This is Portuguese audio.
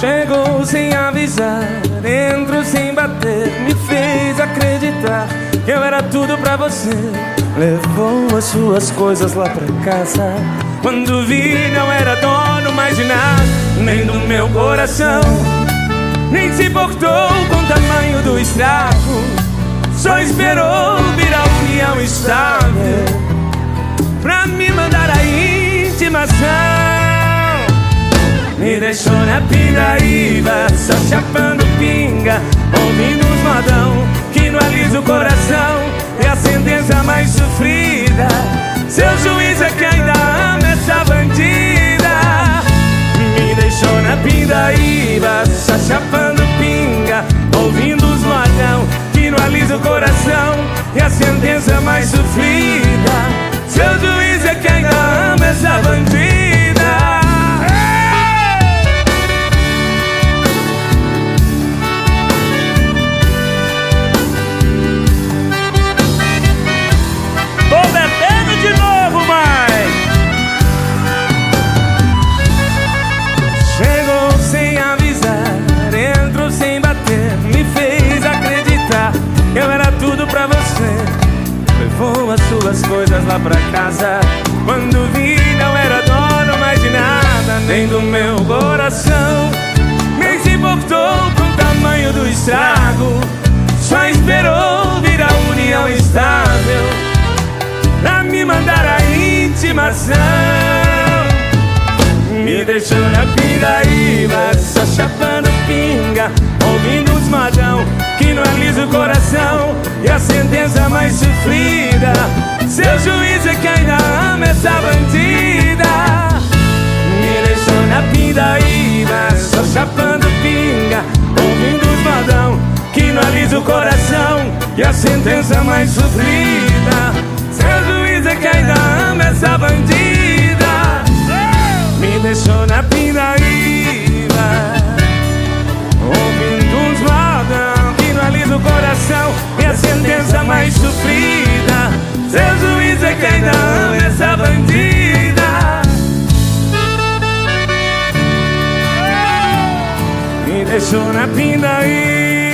Chegou sem avisar, entrou sem bater, me fez acreditar que eu era tudo pra você. Levou as suas coisas lá pra casa. Quando vi, não era dono mais de nada, nem do meu coração. Nem se importou com o tamanho do estrago. Só esperou vir a união estável pra Me deixou na pindaíba, só chapando pinga Ouvindo os modão, que não alisa o coração. É a sentença mais sofrida. Seu juiz é que ainda ama essa bandida. Me deixou na pindaíba, só chapando pinga Ouvindo os modão, que não alisa o coração. É a sentença mais sofrida. Seu juiz as coisas lá pra casa. Quando vi, não era dono mais de nada, nem do meu coração. Nem se importou com o tamanho do estrago. Só esperou vir a união estável pra me mandar a intimação. Me deixou na pindaíba, só chapando pinga, ouvindo os madão que não alisa o coração e a sentença mais sofrida. Seu juiz é que ainda ama essa bandida. Me deixou na pindaíba, só chapando pinga, ouvindo os madão que não alisa o coração e a sentença mais sofrida. Seu juiz é que ainda ama essa bandida. Deixou na pindaíba